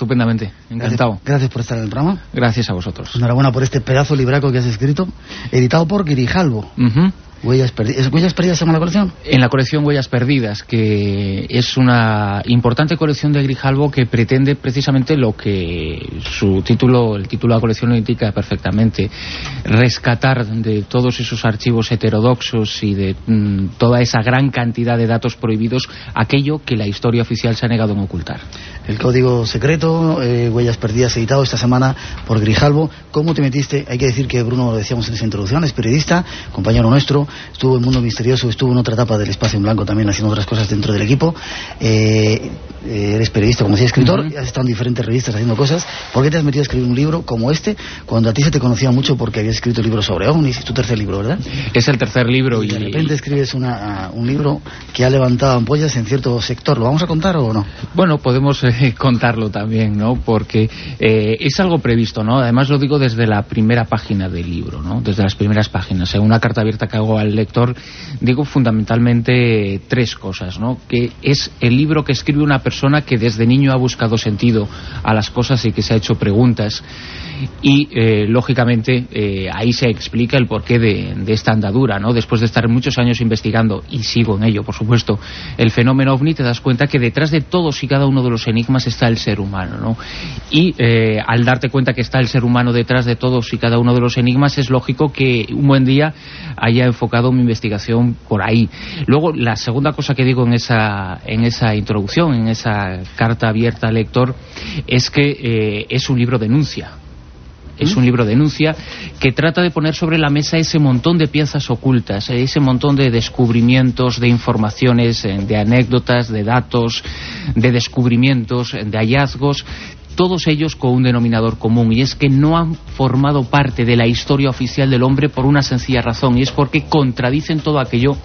estupendamente, encantado. Gracias, gracias, por estar en el programa. Gracias a vosotros. Enhorabuena por este pedazo libraco que has escrito, editado por Grijalvo. Uh Huellas, perdidas. ¿Huellas perdidas se llama la colección? En la colección Huellas Perdidas, que es una importante colección de Grijalvo que pretende precisamente lo que su título, el título de la colección lo indica perfectamente, rescatar de todos esos archivos heterodoxos y de mm, toda esa gran cantidad de datos prohibidos aquello que la historia oficial se ha negado en ocultar. El código secreto, eh, Huellas Perdidas, editado esta semana por Grijalvo. ¿Cómo te metiste? Hay que decir que Bruno, lo decíamos en esa introducción, es periodista, compañero nuestro, estuvo en Mundo Misterioso, estuvo en otra etapa del Espacio en Blanco también haciendo otras cosas dentro del equipo. Eh, eh, eres periodista, como decía, escritor, has estado en diferentes revistas haciendo cosas. ¿Por qué te has metido a escribir un libro como este cuando a ti se te conocía mucho porque habías escrito libros sobre ovnis? Es tu tercer libro, ¿verdad? Es el tercer libro y... de repente escribes una, un libro que ha levantado ampollas en cierto sector. ¿Lo vamos a contar o no? Bueno, podemos eh, contarlo también, ¿no? Porque eh, es algo previsto, ¿no? Además lo digo desde la primera página del libro, ¿no? Desde las primeras páginas. En una carta abierta que hago al lector digo fundamentalmente tres cosas, ¿no? Que es el libro que escribe una persona que desde niño ha buscado sentido a las cosas y que se ha hecho preguntas y eh, lógicamente eh, ahí se explica el porqué de, esta andadura, ¿no? Después de estar muchos años investigando, y sigo en ello, por supuesto, el fenómeno ovni, te das cuenta que detrás de todos y cada uno de los enigmas está el ser humano, ¿no? Y eh, al darte cuenta que está el ser humano detrás de todos y cada uno de los enigmas, es lógico que un buen día haya enfocado mi investigación por ahí. Luego, la segunda cosa que digo en esa, en esa introducción, en esa carta abierta al lector, es que es un libro denuncia es un libro de denuncia que trata de poner sobre la mesa ese montón de piezas ocultas, ese montón de descubrimientos, de informaciones, eh, de anécdotas, de datos, de descubrimientos, de hallazgos todos ellos con un denominador común y es que no han formado parte de la historia oficial del hombre por una sencilla razón y es porque contradicen todo aquello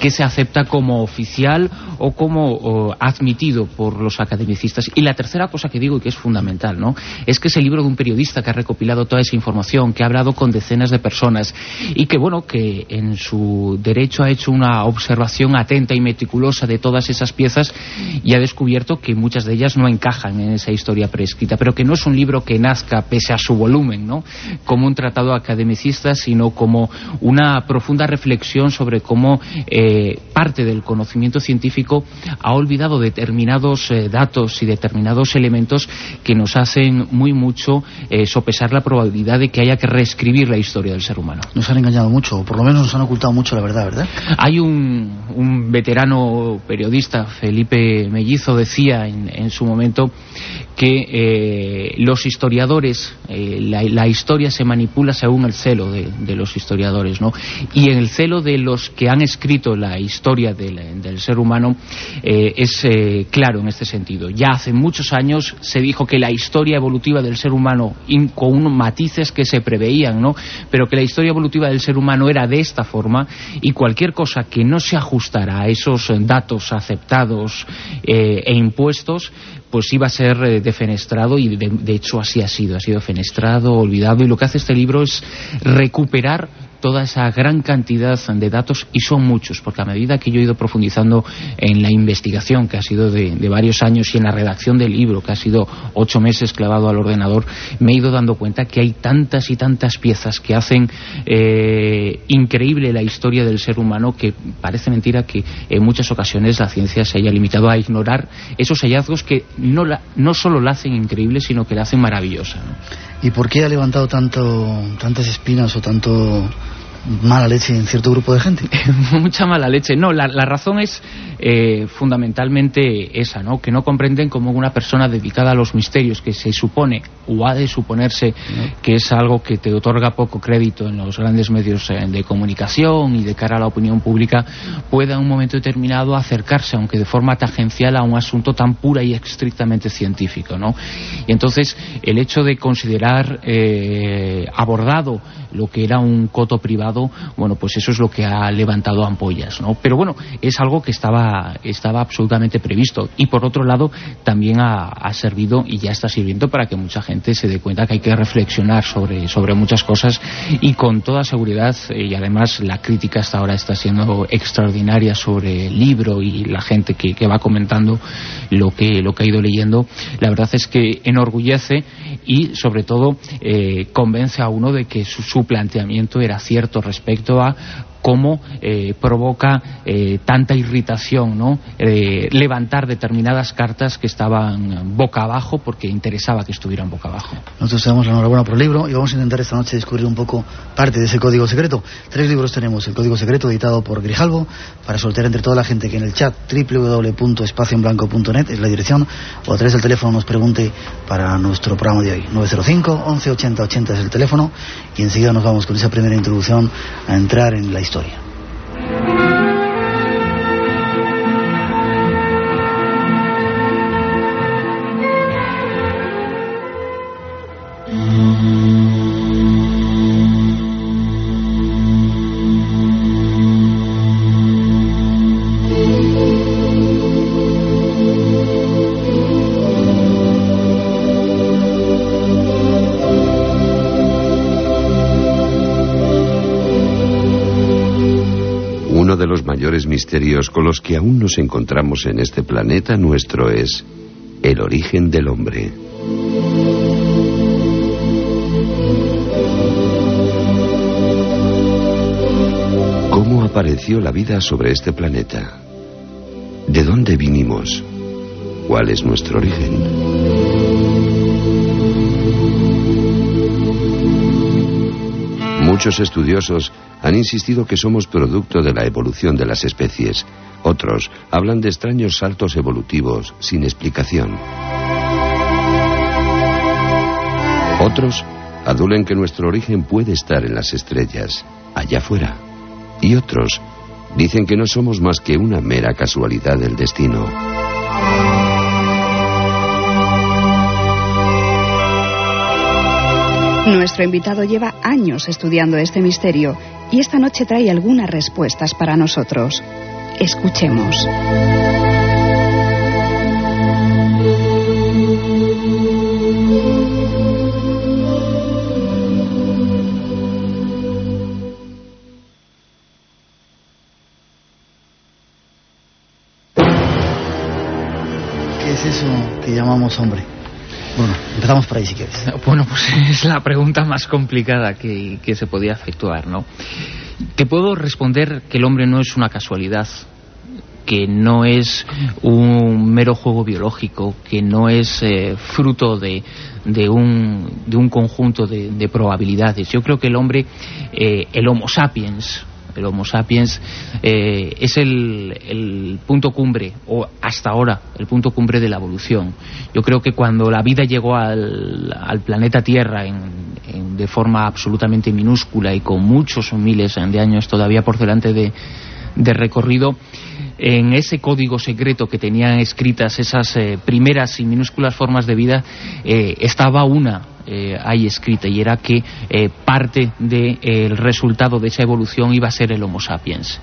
que se acepta como oficial o como admitido por los academicistas. Y la tercera cosa que digo y que es fundamental, ¿no? Es que es el libro de un periodista que ha recopilado toda esa información, que ha hablado con decenas de personas y que, bueno, que en su derecho ha hecho una observación atenta y meticulosa de todas esas piezas y ha descubierto que muchas de ellas no encajan en esa historia prescrita, pero que no es un libro que nazca pese a su volumen, ¿no? Como un tratado academicista, sino como una profunda reflexión sobre cómo eh, parte del conocimiento científico ha olvidado determinados eh, datos y determinados elementos que nos hacen muy mucho eh, sopesar la probabilidad de que haya que reescribir la historia del ser humano. Nos han engañado mucho, o por lo menos nos han ocultado mucho la verdad, ¿verdad? Hay un, un veterano periodista, Felipe Mellizo, decía en, en su momento que eh, los historiadores, eh, la, historia se manipula según el celo de, los historiadores, ¿no? Y el celo de los que han escrito la historia del, ser humano eh, es eh, claro en este sentido. Ya hace muchos años se dijo que la historia evolutiva del ser humano, con matices que se preveían, ¿no? Pero que la historia evolutiva del ser humano era de esta forma y cualquier cosa que no se ajustara a esos datos aceptados e impuestos pues iba a ser eh, defenestrado y de, de, hecho así ha sido, ha sido defenestrado, olvidado. Y lo que hace este libro es recuperar toda esa gran cantidad de datos y son muchos, porque a medida que yo he ido profundizando en la investigación, que ha sido de, varios años, y en la redacción del libro, que ha sido ocho meses clavado al ordenador, me he ido dando cuenta que hay tantas y tantas piezas que hacen eh, increíble la historia del ser humano que parece mentira que en muchas ocasiones la ciencia se haya limitado a ignorar esos hallazgos que no, la, no solo la hacen increíble, sino que la hacen maravillosa. ¿Y por qué ha levantado tanto, tantas espinas o tanto mala leche en cierto grupo de gente? Mucha mala leche. No, la, la razón es eh, fundamentalmente esa, ¿no? Que no comprenden como una persona dedicada a los misterios, que se supone o ha de suponerse no. que es algo que te otorga poco crédito en los grandes medios eh, de comunicación y de cara a la opinión pública, pueda en un momento determinado acercarse, aunque de forma tangencial, a un asunto tan pura y estrictamente científico, ¿no? Y entonces el hecho de considerar eh, abordado lo que era un coto privado bueno, pues eso es lo que ha levantado ampollas, ¿no? Pero bueno, es algo que estaba, estaba absolutamente previsto. Y por otro lado, también ha, servido y ya está sirviendo para que mucha gente se dé cuenta que hay que reflexionar sobre, sobre muchas cosas y con toda seguridad, eh, y además la crítica hasta ahora está siendo extraordinaria sobre el libro y la gente que, que va comentando lo que, lo que ha ido leyendo, la verdad es que enorgullece y sobre todo eh, convence a uno de que su, planteamiento era cierto respecto a cómo eh, provoca eh, tanta irritación, ¿no? Eh, levantar determinadas cartas que estaban boca abajo porque interesaba que estuvieran boca abajo. Nosotros damos la enhorabuena por el libro y vamos a intentar esta noche descubrir un poco parte de ese código secreto. Tres libros tenemos, el código secreto editado por Grijalvo, para soltar entre toda la gente que en el chat www.espacioenblanco.net es la dirección, o a través del teléfono nos pregunte para nuestro programa de hoy. 905 11 80 80 es el teléfono y enseguida nos vamos con esa primera introducción a entrar en la historia. Mayores misterios con los que aún nos encontramos en este planeta nuestro es el origen del hombre. ¿Cómo apareció la vida sobre este planeta? ¿De dónde vinimos? ¿Cuál es nuestro origen? Muchos estudiosos han insistido que somos producto de la evolución de las especies. Otros hablan de extraños saltos evolutivos sin explicación. Otros adulen que nuestro origen puede estar en las estrellas, allá afuera. Y otros dicen que no somos más que una mera casualidad del destino. Nuestro invitado lleva años estudiando este misterio y esta noche trae algunas respuestas para nosotros. Escuchemos. ¿Qué es eso que llamamos hombre? Bueno, empezamos por ahí si quieres. Bueno, pues es la pregunta más complicada que, se podía efectuar, ¿no? Te puedo responder que el hombre no es una casualidad, que no es un mero juego biológico, que no es eh, fruto de, de, un, de un conjunto de, probabilidades. Yo creo que el hombre, eh, el Homo sapiens, el Homo sapiens, eh, es el, punto cumbre, o hasta ahora, el punto cumbre de la evolución. Yo creo que cuando la vida llegó al, planeta Tierra de forma absolutamente minúscula y con muchos miles de años todavía por delante de, recorrido, en ese código secreto que tenían escritas esas eh, primeras y minúsculas formas de vida, eh, estaba una eh, hay escrita y era que eh, parte del resultado de esa evolución iba a ser el Homo sapiens.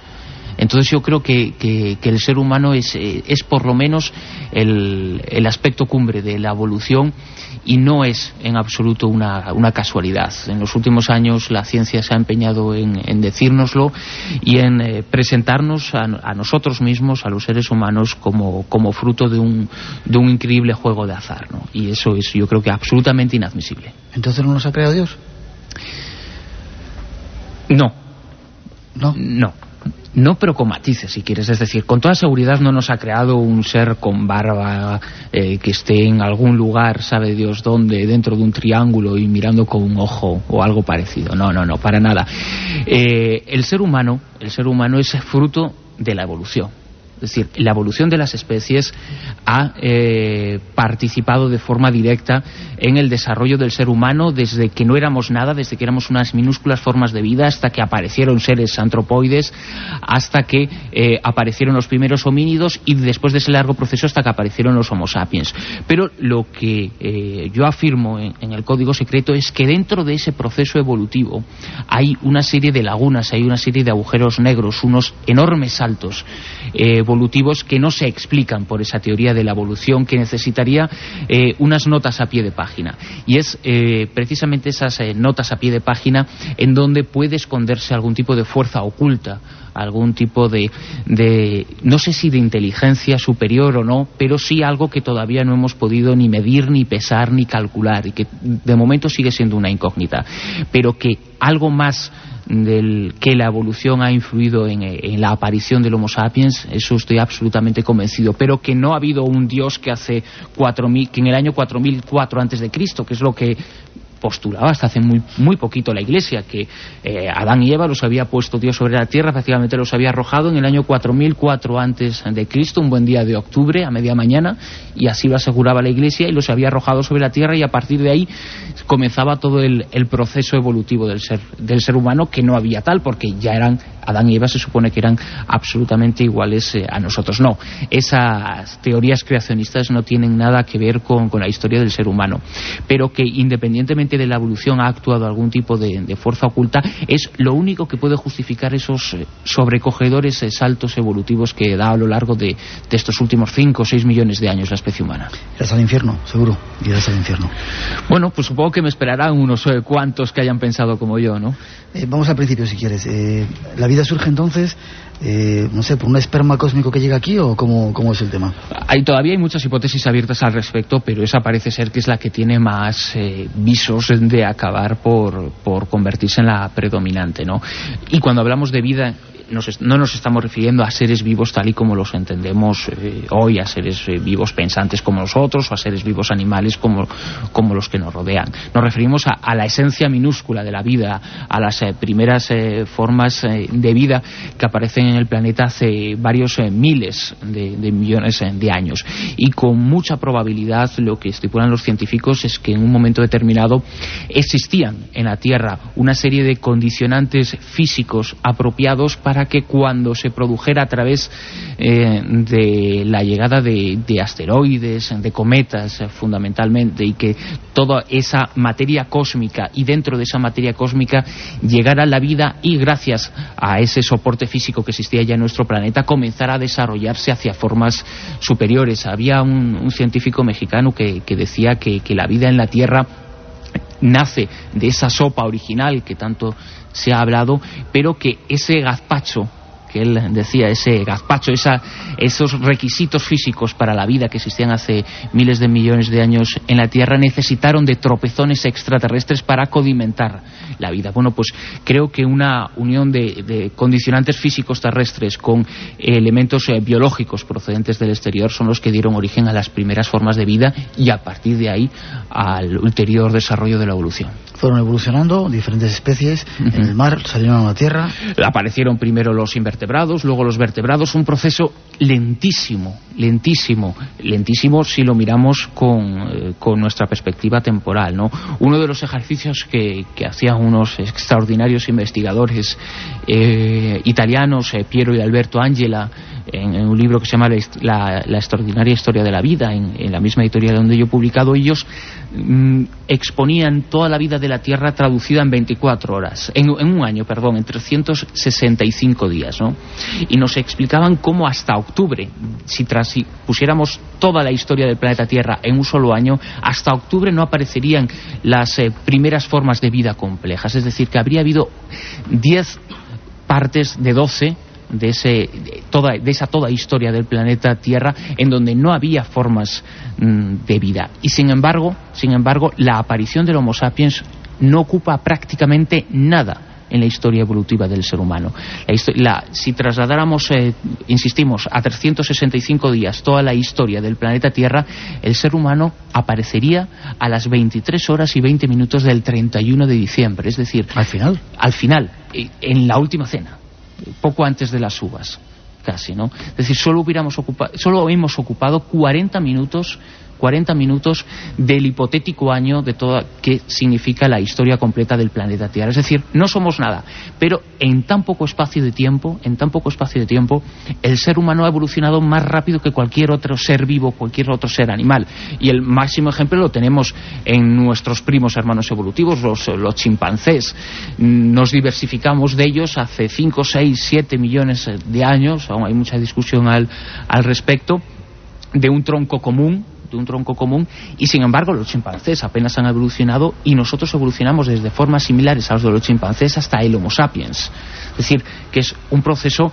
Entonces yo creo que, el ser humano es, eh, es por lo menos el, el, aspecto cumbre de la evolución y no es en absoluto una, una casualidad. En los últimos años la ciencia se ha empeñado en, en decírnoslo y en eh, presentarnos a, nosotros mismos, a los seres humanos, como, como fruto de un, de un increíble juego de azar. ¿no? Y eso es yo creo que absolutamente inadmisible. ¿Entonces no nos ha creado Dios? No. ¿No? No no pero con matices si quieres. Es decir con toda seguridad no nos ha creado un ser con barba eh, que esté en algún lugar sabe Dios dónde dentro de un triángulo y mirando con un ojo o algo parecido. No no no para nada. Eh, el ser humano el ser humano es fruto de la evolución Es decir, la evolución de las especies ha eh, participado de forma directa en el desarrollo del ser humano desde que no éramos nada, desde que éramos unas minúsculas formas de vida, hasta que aparecieron seres antropoides, hasta que eh, aparecieron los primeros homínidos y después de ese largo proceso hasta que aparecieron los homo sapiens. Pero lo que eh, yo afirmo en, el código secreto es que dentro de ese proceso evolutivo hay una serie de lagunas, hay una serie de agujeros negros, unos enormes saltos evolutivos que no se explican por esa teoría de la evolución que necesitaría eh, unas notas a pie de página. Y es eh, precisamente esas eh, notas a pie de página en donde puede esconderse algún tipo de fuerza oculta algún tipo de, de, no sé si de inteligencia superior o no, pero sí algo que todavía no hemos podido ni medir, ni pesar, ni calcular, y que de momento sigue siendo una incógnita, pero que algo más del que la evolución ha influido en, la aparición del Homo sapiens, eso estoy absolutamente convencido, pero que no ha habido un Dios que hace 4000, que en el año 4004 antes de Cristo, que es lo que postulaba hasta hace muy, muy poquito la Iglesia, que eh, Adán y Eva los había puesto Dios sobre la tierra, prácticamente los había arrojado en el año 4004 antes de Cristo, un buen día de octubre, a media mañana, y así lo aseguraba la Iglesia, y los había arrojado sobre la tierra, y a partir de ahí comenzaba todo el, proceso evolutivo del ser, del ser humano, que no había tal, porque ya eran, Adán y Eva se supone que eran absolutamente iguales eh, a nosotros. No, esas teorías creacionistas no tienen nada que ver con, con la historia del ser humano, pero que independientemente de la evolución ha actuado algún tipo de, fuerza oculta, es lo único que puede justificar esos eh, sobrecogedores eh, saltos evolutivos que da a lo largo de, estos últimos 5 o 6 millones de años la especie humana. Irás al infierno, seguro, irás al infierno. Bueno, pues supongo que me esperarán unos eh, cuantos que hayan pensado como yo, ¿no? Vamos al principio, si quieres. ¿La vida surge entonces eh, no sé, por un esperma cósmico que llega aquí o cómo, cómo, es el tema? Hay, todavía hay muchas hipótesis abiertas al respecto, pero esa parece ser que es la que tiene más eh, visos de acabar por, por convertirse en la predominante, ¿no? Y cuando hablamos de vida no nos estamos refiriendo a seres vivos tal y como los entendemos eh, hoy, a seres eh, vivos pensantes como nosotros o a seres vivos animales como, los que nos rodean. Nos referimos a, la esencia minúscula de la vida, a las eh, primeras formas de vida que aparecen en el planeta hace varios miles de, de millones de años. Y con mucha probabilidad lo que estipulan los científicos es que en un momento determinado existían en la Tierra una serie de condicionantes físicos apropiados para para que cuando se produjera a través eh, de la llegada de, asteroides, de cometas eh, fundamentalmente, y que toda esa materia cósmica y dentro de esa materia cósmica llegara la vida y gracias a ese soporte físico que existía ya en nuestro planeta comenzara a desarrollarse hacia formas superiores. Había un, científico mexicano que, decía que la vida en la Tierra nace de esa sopa original que tanto se ha hablado, pero que ese gazpacho que él decía, ese gazpacho, esos requisitos físicos para la vida que existían hace miles de millones de años en la Tierra, necesitaron de tropezones extraterrestres para codimentar la vida. Bueno, pues creo que una unión de, condicionantes físicos terrestres con elementos eh, biológicos procedentes del exterior son los que dieron origen a las primeras formas de vida y a partir de ahí al ulterior desarrollo de la evolución. Fueron evolucionando diferentes especies en el mar, salieron a la Tierra. Aparecieron primero los invertebrados luego los vertebrados, un proceso lentísimo, lentísimo, lentísimo si lo miramos con, eh, con nuestra perspectiva temporal. ¿no? Uno de los ejercicios que, que hacían unos extraordinarios investigadores eh, italianos, eh, Piero y Alberto Angela, en, un libro que se llama La, extraordinaria historia de la vida, en, la misma editorial donde yo he publicado, ellos mm, exponían toda la vida de la Tierra traducida en 24 horas, en, un año, perdón, en 365 días, ¿no? Y nos explicaban cómo hasta octubre, si, pusiéramos toda la historia del planeta Tierra en un solo año, hasta octubre no aparecerían las eh, primeras formas de vida complejas, es decir, que habría habido 10 partes de 12 de, ese, toda, de esa toda historia del planeta Tierra en donde no había formas mm, de vida. Y sin embargo, sin embargo, la aparición del Homo sapiens no ocupa prácticamente nada en la historia evolutiva del ser humano. si trasladáramos, eh, insistimos, a 365 días toda la historia del planeta Tierra, el ser humano aparecería a las 23 horas y 20 minutos del 31 de diciembre. Es decir, al final. Al final, en la última cena poco antes de las uvas. casi, ¿no? Es decir, solo, hubiéramos solo hemos ocupado 40 minutos 40 minutos del hipotético año de todo que significa la historia completa del planeta Tierra. Es decir, no somos nada, pero en tan poco espacio de tiempo, en tan poco espacio de tiempo, el ser humano ha evolucionado más rápido que cualquier otro ser vivo, cualquier otro ser animal. Y el máximo ejemplo lo tenemos en nuestros primos hermanos evolutivos, los, chimpancés. Nos diversificamos de ellos hace 5, 6, 7 millones de años, aún hay mucha discusión al respecto, de un tronco común de un tronco común y sin embargo los chimpancés apenas han evolucionado y nosotros evolucionamos desde formas similares a los de los chimpancés hasta el Homo sapiens. Es decir, que es un proceso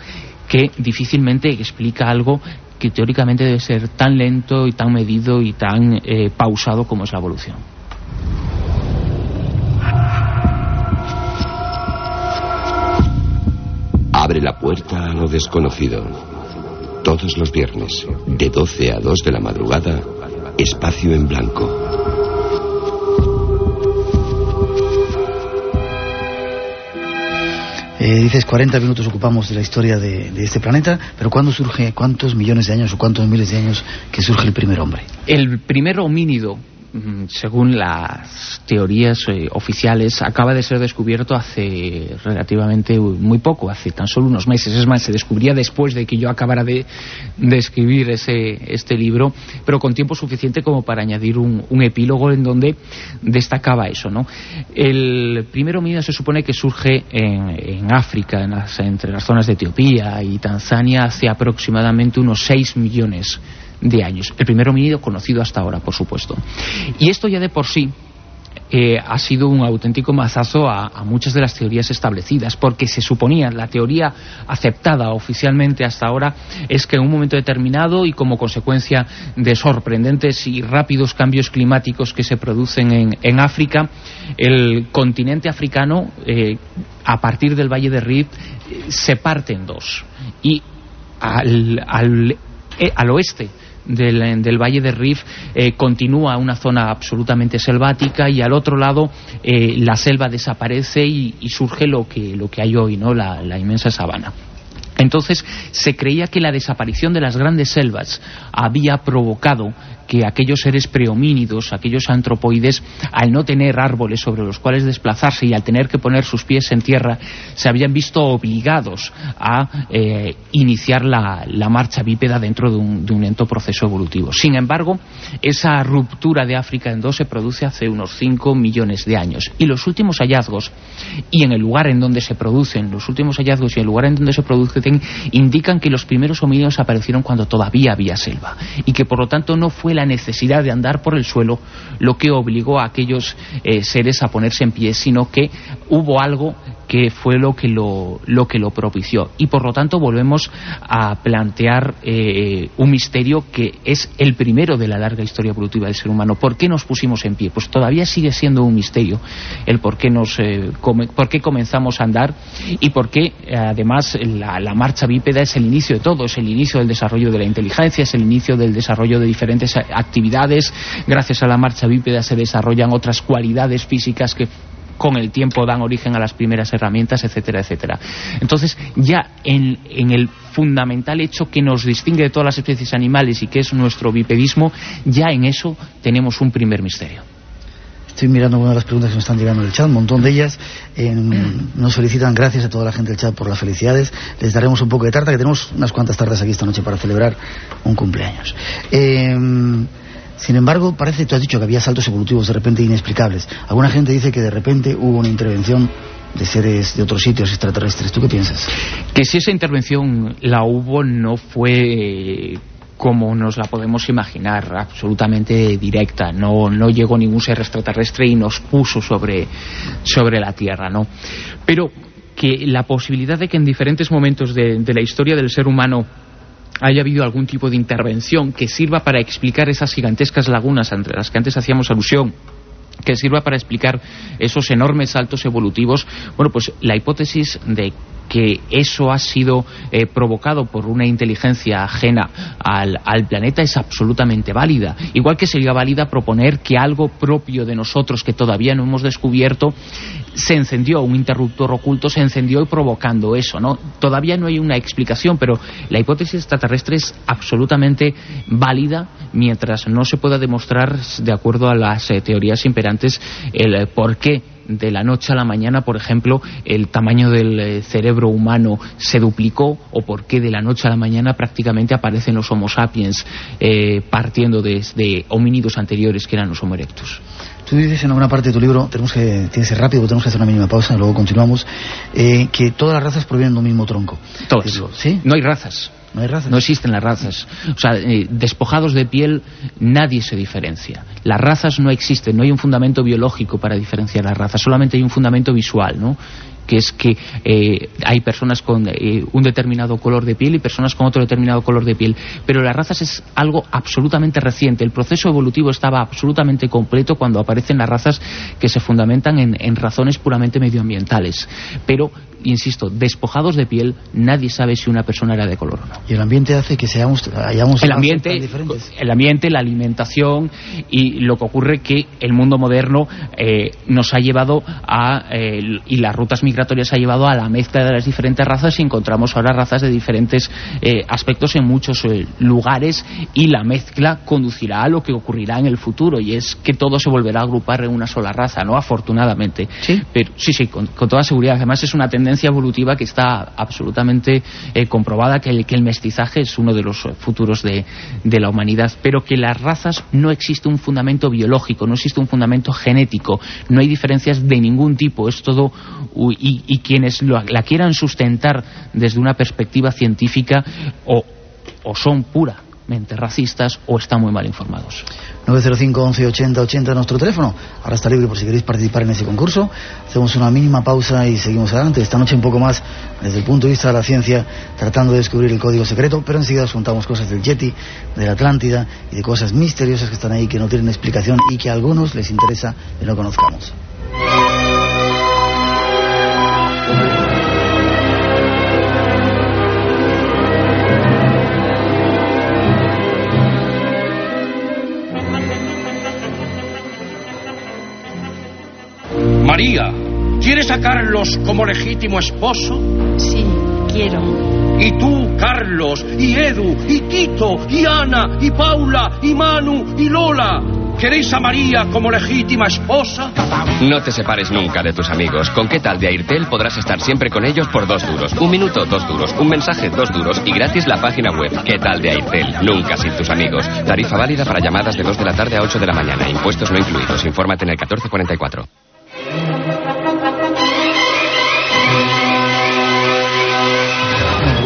que difícilmente explica algo que teóricamente debe ser tan lento y tan medido y tan eh, pausado como es la evolución. Abre la puerta a lo desconocido. Todos los viernes, de 12 a 2 de la madrugada, espacio en blanco. Eh, dices 40 minutos ocupamos de la historia de, de, este planeta, pero ¿cuándo surge, cuántos millones de años o cuántos miles de años que surge el primer hombre? El primer homínido según las teorías eh, oficiales, acaba de ser descubierto hace relativamente muy poco, hace tan solo unos meses. Es más, se descubría después de que yo acabara de, escribir ese, este libro, pero con tiempo suficiente como para añadir un, epílogo en donde destacaba eso. ¿no? El primero mío se supone que surge en, África, entre las zonas de Etiopía y Tanzania, hace aproximadamente unos 6 millones de años. El primer homínido conocido hasta ahora, por supuesto. Y esto ya de por sí eh, ha sido un auténtico mazazo a, muchas de las teorías establecidas, porque se suponía, la teoría aceptada oficialmente hasta ahora, es que en un momento determinado y como consecuencia de sorprendentes y rápidos cambios climáticos que se producen en, África, el continente africano, eh, a partir del Valle de Rift, eh, se parte en dos. Y al, al oeste del, Valle de Rif eh, continúa una zona absolutamente selvática y al otro lado eh, la selva desaparece y, surge lo que, lo que hay hoy, ¿no? la inmensa sabana. Entonces se creía que la desaparición de las grandes selvas había provocado que aquellos seres prehomínidos, aquellos antropoides, al no tener árboles sobre los cuales desplazarse y al tener que poner sus pies en tierra, se habían visto obligados a eh, iniciar la, marcha bípeda dentro de un, lento proceso evolutivo. Sin embargo, esa ruptura de África en dos se produce hace unos 5 millones de años. Y los últimos hallazgos, y en el lugar en donde se producen, los últimos hallazgos y el lugar en donde se producen, indican que los primeros homínidos aparecieron cuando todavía había selva. Y que por lo tanto no fue necesidad de andar por el suelo lo que obligó a aquellos eh, seres a ponerse en pie, sino que hubo algo que fue lo que lo, que lo propició. Y por lo tanto volvemos a plantear eh, un misterio que es el primero de la larga historia evolutiva del ser humano. ¿Por qué nos pusimos en pie? Pues todavía sigue siendo un misterio el por qué, nos, eh, por qué comenzamos a andar y por qué además la, la marcha bípeda es el inicio de todo, es el inicio del desarrollo de la inteligencia, es el inicio del desarrollo de diferentes actividades. Gracias a la marcha bípeda se desarrollan otras cualidades físicas que con el tiempo dan origen a las primeras herramientas, etcétera, etcétera. Entonces, ya en, el fundamental hecho que nos distingue de todas las especies animales y que es nuestro bipedismo, ya en eso tenemos un primer misterio. Estoy mirando una de las preguntas que nos están llegando en el chat, un montón de ellas. nos felicitan, gracias a toda la gente del chat por las felicidades. Les daremos un poco de tarta, que tenemos unas cuantas tardes aquí esta noche para celebrar un cumpleaños. Eh, sin embargo, parece, que tú has dicho que había saltos evolutivos de repente inexplicables. Alguna gente dice que de repente hubo una intervención de seres de otros sitios extraterrestres. ¿Tú qué piensas? Que si esa intervención la hubo no fue como nos la podemos imaginar, absolutamente directa. No, no llegó ningún ser extraterrestre y nos puso sobre, sobre la Tierra, ¿no? Pero que la posibilidad de que en diferentes momentos de la historia del ser humano haya habido algún tipo de intervención que sirva para explicar esas gigantescas lagunas entre las que antes hacíamos alusión que sirva para explicar esos enormes saltos evolutivos. Bueno, pues la hipótesis de que eso ha sido eh, provocado por una inteligencia ajena al, al, planeta es absolutamente válida. Igual que sería válida proponer que algo propio de nosotros que todavía no hemos descubierto se encendió, un interruptor oculto se encendió y provocando eso, ¿no? Todavía no hay una explicación, pero la hipótesis extraterrestre es absolutamente válida mientras no se pueda demostrar, de acuerdo a las eh, teorías imperantes, el eh, por qué de la noche a la mañana, por ejemplo, el tamaño del eh, cerebro humano se duplicó o por qué de la noche a la mañana prácticamente aparecen los Homo sapiens partiendo desde homínidos anteriores que eran los Homo erectus. Tú dices en alguna parte de tu libro, tenemos que, tiene que ser rápido, tenemos que hacer una mínima pausa, luego continuamos, eh, que todas las razas provienen de un mismo tronco. Todas. ¿Sí? No hay razas. No hay razas. No existen las razas. O sea, eh, despojados de piel, nadie se diferencia. Las razas no existen, no hay un fundamento biológico para diferenciar las razas, solamente hay un fundamento visual, ¿no? Que es que eh, hay personas con eh, un determinado color de piel y personas con otro determinado color de piel. Pero las razas es algo absolutamente reciente. El proceso evolutivo estaba absolutamente completo cuando aparecen las razas que se fundamentan en, en razones puramente medioambientales. Pero insisto, despojados de piel, nadie sabe si una persona era de color o no. ¿Y el ambiente hace que seamos, hayamos el ambiente, diferentes? El ambiente, la alimentación y lo que ocurre que el mundo moderno eh, nos ha llevado a, y las rutas migratorias ha llevado a la mezcla de las diferentes razas y encontramos ahora razas de diferentes eh, aspectos en muchos lugares y la mezcla conducirá a lo que ocurrirá en el futuro y es que todo se volverá a agrupar en una sola raza, ¿no? Afortunadamente. Sí, Pero, sí, sí, con, con toda seguridad. Además es una tendencia evolutiva que está absolutamente eh, comprobada que el, que el mestizaje es uno de los futuros de, de, la humanidad, pero que las razas no existe un fundamento biológico, no existe un fundamento genético, no hay diferencias de ningún tipo, es todo y, quienes lo, la quieran sustentar desde una perspectiva científica o, son pura racistas o están muy mal informados. 905 11 80 80 nuestro teléfono. Ahora está libre por si queréis participar en ese concurso. Hacemos una mínima pausa y seguimos adelante. Esta noche un poco más desde el punto de vista de la ciencia, tratando de descubrir el código secreto, pero enseguida os contamos cosas del Yeti, de la Atlántida y de cosas misteriosas que están ahí que no tienen explicación y que a algunos les interesa que no conozcamos. María, ¿quieres a Carlos como legítimo esposo? Sí, quiero. Y tú, Carlos, y Edu, y Tito, y Ana, y Paula, y Manu, y Lola. ¿Queréis a María como legítima esposa? No te separes nunca de tus amigos. Con qué tal de Airtel podrás estar siempre con ellos por dos duros. Un minuto, dos duros. Un mensaje, dos duros. Y gratis la página web. ¿Qué tal de Airtel? Nunca sin tus amigos. Tarifa válida para llamadas de 2 de la tarde a 8 de la mañana. Impuestos no incluidos. Infórmate en el 1444.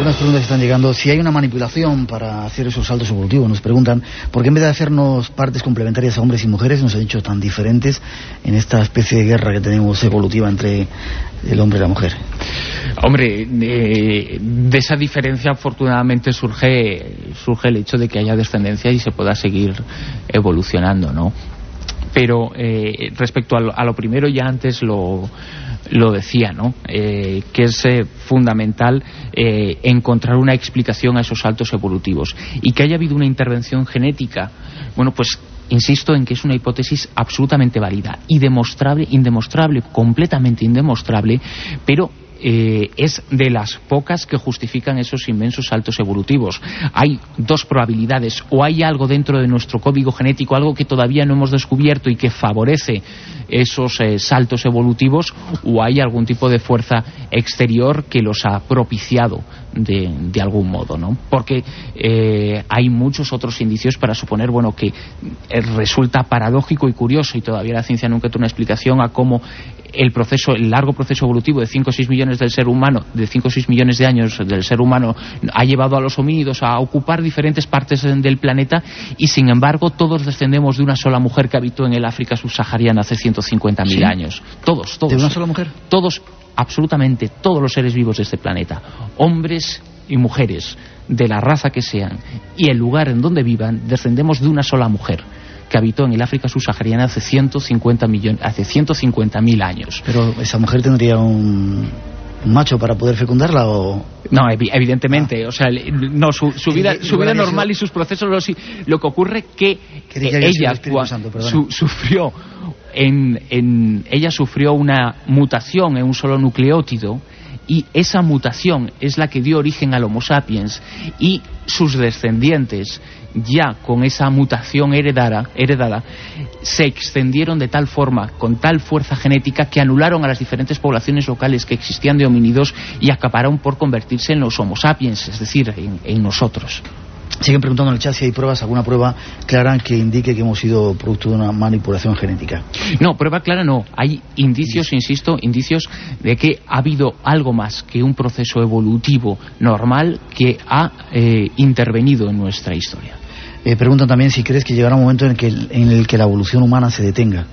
Algunas preguntas están llegando. Si hay una manipulación para hacer esos saltos evolutivos, nos preguntan, ¿por qué en vez de hacernos partes complementarias a hombres y mujeres, nos han hecho tan diferentes en esta especie de guerra que tenemos evolutiva entre el hombre y la mujer? Hombre, de, de esa diferencia afortunadamente surge, surge el hecho de que haya descendencia y se pueda seguir evolucionando, ¿no? pero eh, respecto a lo, primero ya antes lo, lo decía, ¿no? Eh, que es eh, fundamental eh, encontrar una explicación a esos saltos evolutivos y que haya habido una intervención genética, bueno, pues insisto en que es una hipótesis absolutamente válida y demostrable, indemostrable, completamente indemostrable, pero eh, es de las pocas que justifican esos inmensos saltos evolutivos. Hay dos probabilidades, o hay algo dentro de nuestro código genético, algo que todavía no hemos descubierto y que favorece esos eh, saltos evolutivos, o hay algún tipo de fuerza exterior que los ha propiciado de, algún modo, ¿no? Porque eh, hay muchos otros indicios para suponer, bueno, que resulta paradójico y curioso, y todavía la ciencia nunca tiene una explicación a cómo el proceso, el largo proceso evolutivo de 5 o 6 millones del ser humano, de 5 o 6 millones de años del ser humano, ha llevado a los homínidos a ocupar diferentes partes del planeta y sin embargo todos descendemos de una sola mujer que habitó en el África subsahariana hace 150.000 ¿Sí? años. Todos, todos. ¿De una sola mujer? Todos, absolutamente todos los seres vivos de este planeta. Hombres y mujeres, de la raza que sean y el lugar en donde vivan, descendemos de una sola mujer que habitó en el África subsahariana hace 150 millones, hace 150.000 años. Pero esa mujer tendría un macho para poder fecundarla o...? No, evidentemente. Ah. O sea, no, su, vida, su vida normal y sus procesos, lo, lo que ocurre que, que ella sufrió en, en, ella sufrió una mutación en un solo nucleótido y esa mutación es la que dio origen al Homo sapiens y sus descendientes ya con esa mutación heredada, heredada se extendieron de tal forma, con tal fuerza genética que anularon a las diferentes poblaciones locales que existían de homínidos y acabaron por convertirse en los Homo sapiens, es decir, en nosotros. Siguen preguntando en el chat si hay pruebas, alguna prueba clara que indique que hemos sido producto de una manipulación genética. No, prueba clara no. Hay indicios, insisto, indicios de que ha habido algo más que un proceso evolutivo normal que ha eh, intervenido en nuestra historia. Eh, preguntan también si crees que llegará un momento en el que la evolución humana se detenga.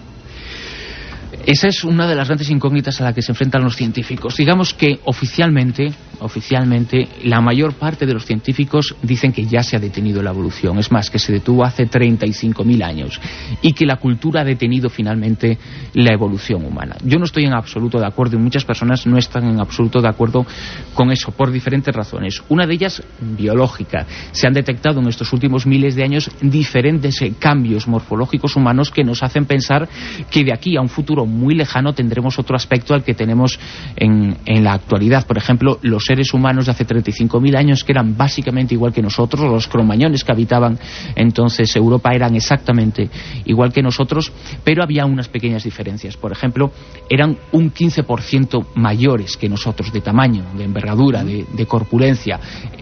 Esa es una de las grandes incógnitas a las que se enfrentan los científicos. Digamos que oficialmente, oficialmente, la mayor parte de los científicos dicen que ya se ha detenido la evolución. Es más, que se detuvo hace 35.000 años y que la cultura ha detenido finalmente la evolución humana. Yo no estoy en absoluto de acuerdo y muchas personas no están en absoluto de acuerdo con eso por diferentes razones. Una de ellas, biológica. Se han detectado en estos últimos miles de años diferentes cambios morfológicos humanos que nos hacen pensar que de aquí a un futuro muy lejano tendremos otro aspecto al que tenemos en, la actualidad. Por ejemplo, los seres humanos de hace 35.000 años, que eran básicamente igual que nosotros, los cromañones que habitaban entonces Europa eran exactamente igual que nosotros, pero había unas pequeñas diferencias. Por ejemplo, eran un 15% mayores que nosotros de tamaño, de envergadura, de, corpulencia.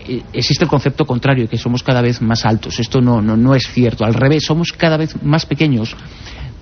Eh, existe el concepto contrario, que somos cada vez más altos. Esto no, no, no es cierto. Al revés, somos cada vez más pequeños.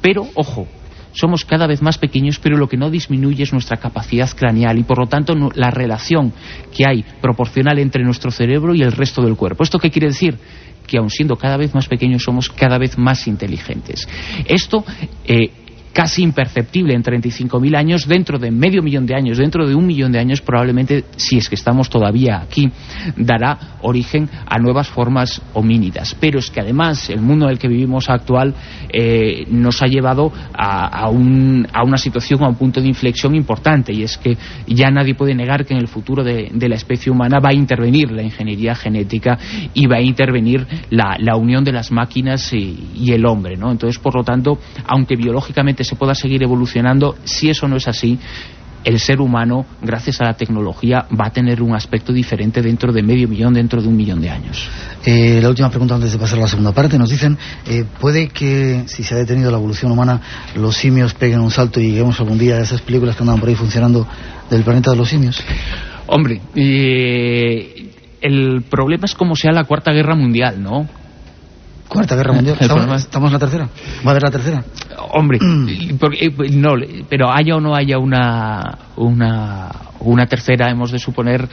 Pero, ojo, somos cada vez más pequeños, pero lo que no disminuye es nuestra capacidad craneal y por lo tanto la relación que hay proporcional entre nuestro cerebro y el resto del cuerpo. ¿Esto qué quiere decir? que aun siendo cada vez más pequeños somos cada vez más inteligentes. Esto eh, casi imperceptible en 35.000 años, dentro de medio millón de años, dentro de un millón de años, probablemente, si es que estamos todavía aquí, dará origen a nuevas formas homínidas. Pero es que además el mundo en el que vivimos actual eh, nos ha llevado a, una situación, a un punto de inflexión importante, y es que ya nadie puede negar que en el futuro de, la especie humana va a intervenir la ingeniería genética y va a intervenir la, unión de las máquinas y, y el hombre. ¿no? Entonces, por lo tanto, aunque biológicamente se pueda seguir evolucionando, si eso no es así, el ser humano, gracias a la tecnología, va a tener un aspecto diferente dentro de medio millón, dentro de un millón de años. Eh, la última pregunta antes de pasar a la segunda parte. Nos dicen, eh, ¿puede que, si se ha detenido la evolución humana, los simios peguen un salto y lleguemos algún día a esas películas que andan por ahí funcionando del planeta de los simios? Hombre, eh, el problema es como sea la Cuarta Guerra Mundial, ¿no? Cuarta Guerra Mundial. ¿Estamos, en la tercera? ¿Va a haber la tercera? Hombre, porque, no, pero haya o no haya una, una, una tercera, hemos de suponer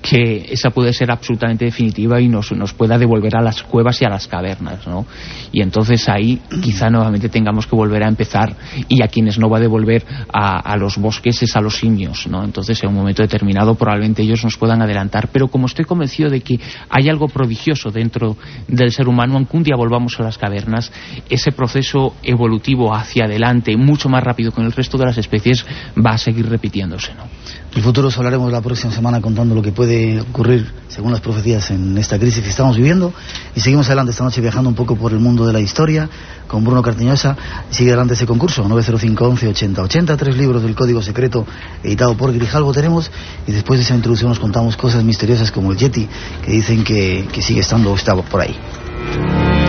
que esa puede ser absolutamente definitiva y nos, nos pueda devolver a las cuevas y a las cavernas, ¿no? Y entonces ahí quizá nuevamente tengamos que volver a empezar y a quienes no va a devolver a, a los bosques es a los simios, ¿no? Entonces en un momento determinado probablemente ellos nos puedan adelantar, pero como estoy convencido de que hay algo prodigioso dentro del ser humano, aunque un día volvamos a las cavernas, ese proceso evolutivo hacia adelante, mucho más rápido que en el resto de las especies, va a seguir repitiéndose, ¿no? Futuro hablaremos la próxima semana contando lo que puede ocurrir según las profecías en esta crisis que estamos viviendo. Y seguimos adelante esta noche viajando un poco por el mundo de la historia con Bruno Cartiñosa. Sigue adelante ese concurso 905 11 80 80 tres libros del código secreto editado por Grijalvo tenemos. Y después de esa introducción nos contamos cosas misteriosas como el Yeti que dicen que, que sigue estando o estaba por ahí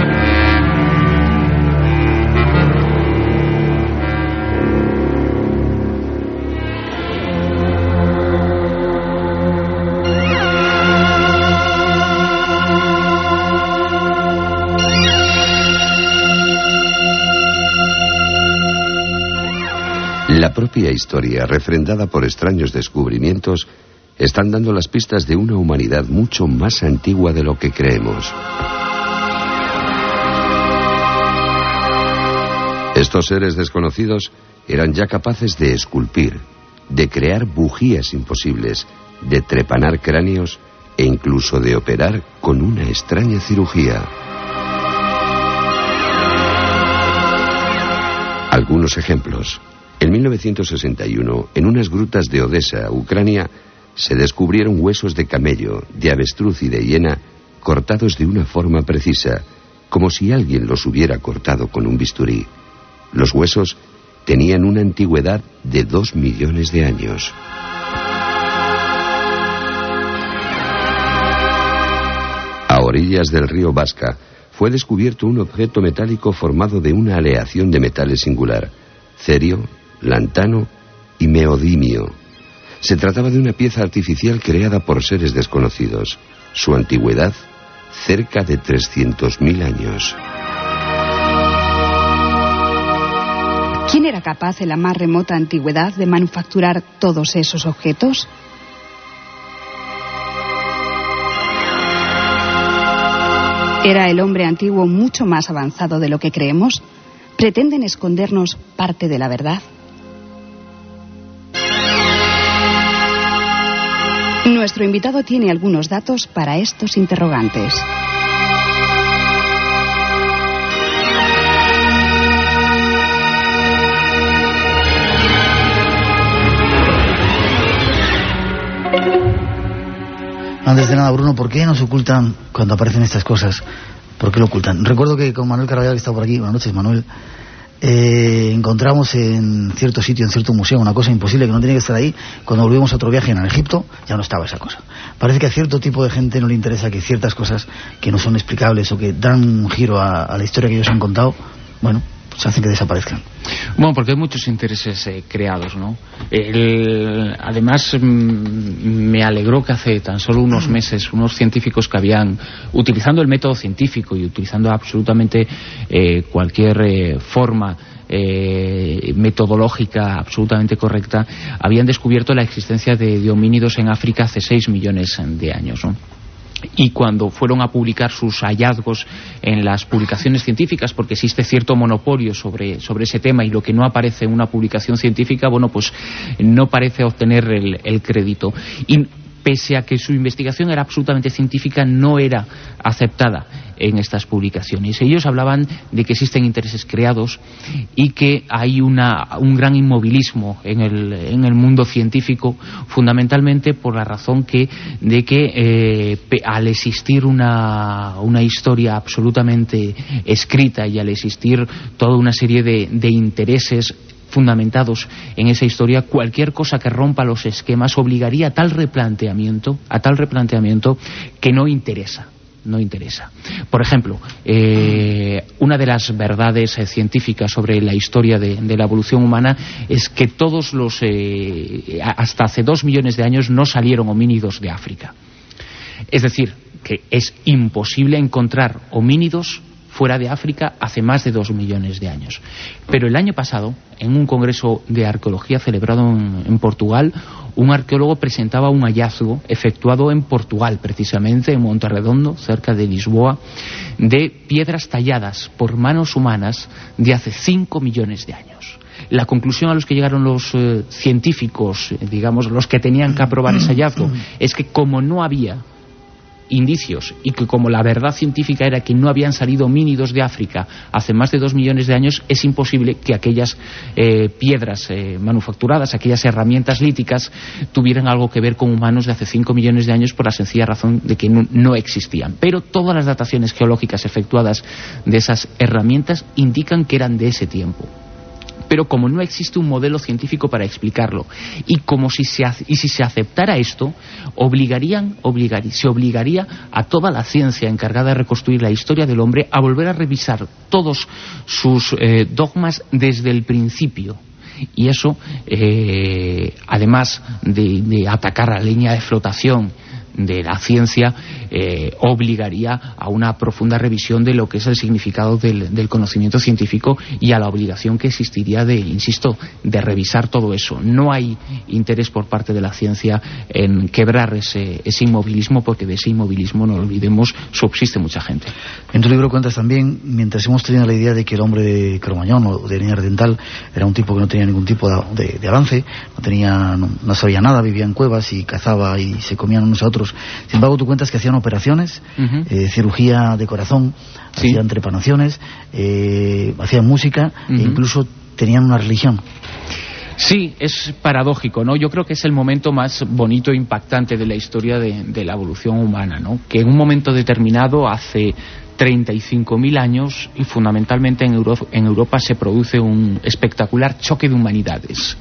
historia, refrendada por extraños descubrimientos, están dando las pistas de una humanidad mucho más antigua de lo que creemos. Estos seres desconocidos eran ya capaces de esculpir, de crear bujías imposibles, de trepanar cráneos e incluso de operar con una extraña cirugía. Algunos ejemplos. En 1961, en unas grutas de Odessa, Ucrania, se descubrieron huesos de camello, de avestruz y de hiena cortados de una forma precisa, como si alguien los hubiera cortado con un bisturí. Los huesos tenían una antigüedad de dos millones de años. A orillas del río Vasca fue descubierto un objeto metálico formado de una aleación de metales singular, cerio, lantano y meodimio. Se trataba de una pieza artificial creada por seres desconocidos. Su antigüedad, cerca de 300.000 años. ¿Quién era capaz en la más remota antigüedad de manufacturar todos esos objetos? ¿Era el hombre antiguo mucho más avanzado de lo que creemos? ¿Pretenden escondernos parte de la verdad? Nuestro invitado tiene algunos datos para estos interrogantes. Antes de nada, Bruno, ¿por qué nos ocultan cuando aparecen estas cosas? ¿Por qué lo ocultan? Recuerdo que con Manuel Carvallal, que está por aquí, buenas noches, Manuel, eh, encontramos en cierto sitio, en cierto museo, una cosa imposible que no tenía que estar ahí. Cuando volvimos a otro viaje en Egipto, ya no estaba esa cosa. Parece que a cierto tipo de gente no le interesa que ciertas cosas que no son explicables o que dan un giro a, a la historia que ellos han contado, bueno, se hacen que desaparezcan. Bueno, porque hay muchos intereses eh, creados, ¿no? El- además, mm, me alegró que hace tan solo unos meses unos científicos que habían, utilizando el método científico y utilizando absolutamente eh, cualquier eh, forma metodológica absolutamente correcta, habían descubierto la existencia de, de homínidos en África hace 6 millones de años, ¿no? Y cuando fueron a publicar sus hallazgos en las publicaciones científicas, porque existe cierto monopolio sobre, sobre ese tema y lo que no aparece en una publicación científica, bueno, pues no parece obtener el, crédito. Pese a que su investigación era absolutamente científica, no era aceptada en estas publicaciones. Ellos hablaban de que existen intereses creados y que hay un gran inmovilismo en el, mundo científico, fundamentalmente por la razón de que eh, al existir una, una historia absolutamente escrita y al existir toda una serie de, de intereses fundamentados en esa historia, cualquier cosa que rompa los esquemas obligaría a tal replanteamiento, a tal replanteamiento que no interesa no interesa. Por ejemplo, eh, una de las verdades eh, científicas sobre la historia de, la evolución humana es que todos los, eh, hasta hace dos millones de años no salieron homínidos de África. Es decir, que es imposible encontrar homínidos fuera de África hace más de dos millones de años. Pero el año pasado, en un congreso de arqueología celebrado en, en Portugal, un arqueólogo presentaba un hallazgo efectuado en Portugal, precisamente en Monterredondo, cerca de Lisboa, de piedras talladas por manos humanas de hace cinco millones de años. La conclusión a los que llegaron los eh, científicos, eh, digamos, los que tenían que aprobar ese hallazgo, es que como no había indicios y que como la verdad científica era que no habían salido homínidos de África hace más de dos millones de años, es imposible que aquellas eh, piedras eh, manufacturadas, aquellas herramientas líticas, tuvieran algo que ver con humanos de hace cinco millones de años por la sencilla razón de que no, no existían. Pero todas las dataciones geológicas efectuadas de esas herramientas indican que eran de ese tiempo pero como no existe un modelo científico para explicarlo y como si se y si se aceptara esto obligarían obligar- se obligaría a toda la ciencia encargada de reconstruir la historia del hombre a volver a revisar todos sus eh, dogmas desde el principio. Y eso eh, además de, atacar la línea de flotación de la ciencia eh, obligaría a una profunda revisión de lo que es el significado del, conocimiento científico y a la obligación que existiría de, insisto, de revisar todo eso. No hay interés por parte de la ciencia en quebrar ese, ese inmovilismo porque de ese inmovilismo, no lo olvidemos, subsiste mucha gente. En tu libro cuentas también, mientras hemos tenido la idea de que el hombre de Cromañón o de Neandertal era un tipo que no tenía ningún tipo de avance, no, tenía, no, no sabía nada, vivía en cuevas y cazaba y se comían unos a otros. Sin embargo, tú cuentas que hacían operaciones, eh, cirugía de corazón, Sí. hacían trepanaciones, eh, hacían música e incluso tenían una religión. Sí, es paradójico, ¿no? Yo creo que es el momento más bonito e impactante de la historia de, de la evolución humana, ¿no? Que en un momento determinado, hace 35.000 años, y fundamentalmente en Europa se produce un espectacular choque de humanidades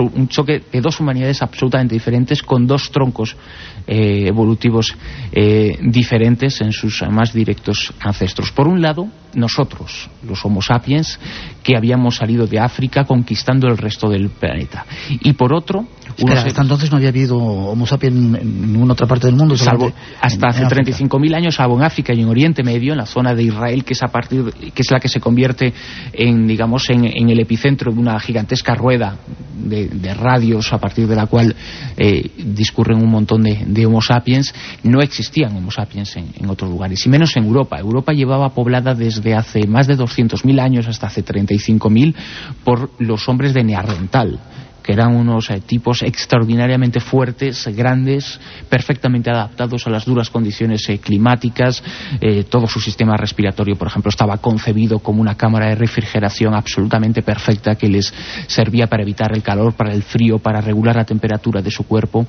un choque de dos humanidades absolutamente diferentes con dos troncos eh, evolutivos eh, diferentes en sus más directos ancestros. Por un lado, nosotros, los Homo sapiens, que habíamos salido de África conquistando el resto del planeta. Y por otro, Espera, hasta entonces no había habido Homo sapiens en ninguna otra parte del mundo. Salvo hasta hace 35.000 años, salvo en África y en Oriente Medio, en la zona de Israel, que es, a partir, que es la que se convierte en, digamos, en, el epicentro de una gigantesca rueda de, radios a partir de la cual eh, discurren un montón de, Homo sapiens. No existían Homo sapiens en, en otros lugares, y menos en Europa. Europa llevaba poblada desde hace más de 200.000 años hasta hace 35.000 por los hombres de Neandertal que eran unos eh, tipos extraordinariamente fuertes, grandes, perfectamente adaptados a las duras condiciones eh, climáticas. Eh, todo su sistema respiratorio, por ejemplo, estaba concebido como una cámara de refrigeración absolutamente perfecta que les servía para evitar el calor, para el frío, para regular la temperatura de su cuerpo.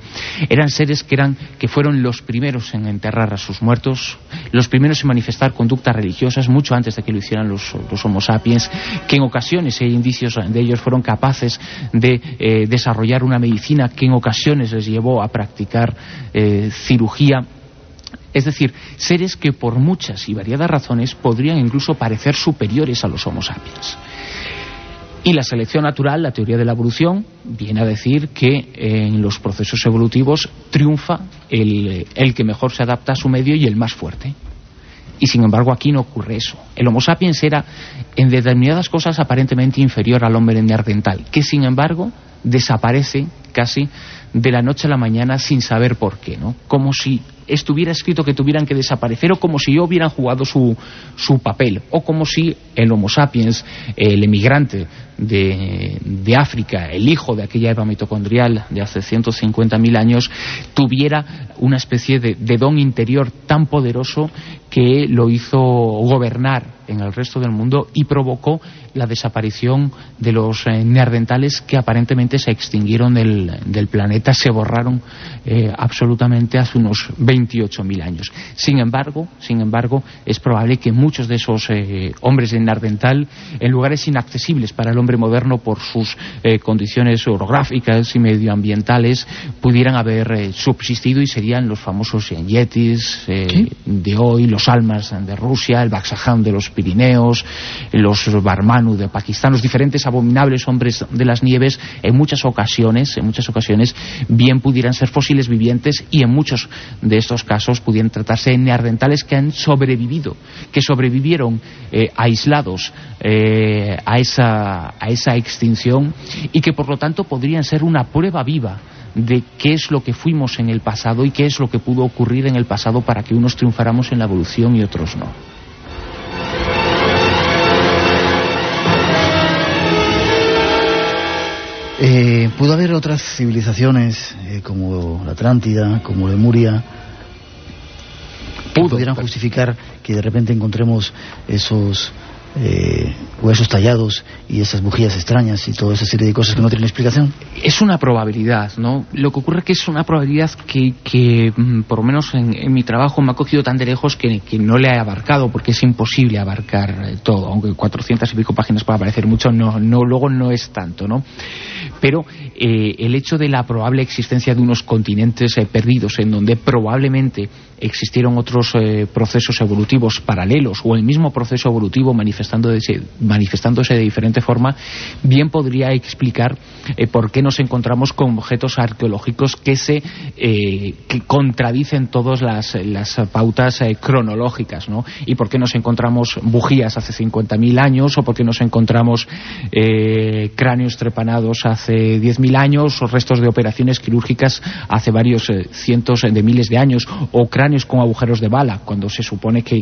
Eran seres que, eran, que fueron los primeros en enterrar a sus muertos, los primeros en manifestar conductas religiosas, mucho antes de que lo hicieran los, los Homo sapiens, que en ocasiones, hay indicios de ellos, fueron capaces de eh, desarrollar una medicina que en ocasiones les llevó a practicar eh, cirugía. Es decir, seres que por muchas y variadas razones podrían incluso parecer superiores a los Homo sapiens. Y la selección natural, la teoría de la evolución, viene a decir que en los procesos evolutivos triunfa el, que mejor se adapta a su medio y el más fuerte. Y sin embargo aquí no ocurre eso. El Homo sapiens era en determinadas cosas aparentemente inferior al hombre neandertal, que sin embargo desaparece casi de la noche a la mañana sin saber por qué, ¿no? Como si estuviera escrito que tuvieran que desaparecer o como si hubieran jugado su, su papel o como si el Homo sapiens, el emigrante de, de África, el hijo de aquella Eva mitocondrial de hace 150.000 años, tuviera una especie de don interior tan poderoso que lo hizo gobernar en el resto del mundo y provocó la desaparición de los eh, neandertales que aparentemente se extinguieron del, del planeta, se borraron eh, absolutamente hace unos 28.000 años. Sin embargo, sin embargo, es probable que muchos de esos eh, hombres de neandertal, en lugares inaccesibles para el hombre moderno por sus eh, condiciones orográficas y medioambientales, pudieran haber subsistido y serían los famosos yetis de hoy, los almas de Rusia, el Baxaham de los Pirineos, los Barmanu de Pakistán, los diferentes abominables hombres de las nieves, en muchas ocasiones, en muchas ocasiones, bien pudieran ser fósiles vivientes y en muchos de estos casos pudieran tratarse de neandertales que han sobrevivido, que sobrevivieron eh, aislados eh, a, esa, a esa extinción y que por lo tanto podrían ser una prueba viva de qué es lo que fuimos en el pasado y qué es lo que pudo ocurrir en el pasado para que unos triunfáramos en la evolución y otros no. Eh, pudo haber otras civilizaciones eh, como la Atlántida, como Lemuria, que pudieran justificar que de repente encontremos esos eh, huesos tallados y esas bujías extrañas y toda esa serie de cosas que no tienen explicación? Es una probabilidad, ¿no? Lo que ocurre es que es una probabilidad que, que mm, por lo menos en, mi trabajo me ha cogido tan de lejos que, no le he abarcado porque es imposible abarcar eh, todo, aunque 400 y pico páginas pueda parecer mucho, no, no, luego no es tanto, ¿no? Pero eh, el hecho de la probable existencia de unos continentes perdidos en donde probablemente existieron otros procesos evolutivos paralelos o el mismo proceso evolutivo manifestándose, manifestándose de diferente forma, bien podría explicar eh, por qué nos encontramos con objetos arqueológicos que se eh, contradicen todas las, pautas eh, cronológicas, ¿no? Y por qué nos encontramos bujías hace 50.000 años o por qué nos encontramos cráneos trepanados hace 10.000 años o restos de operaciones quirúrgicas hace varios cientos de miles de años o cráneos con agujeros de bala cuando se supone que,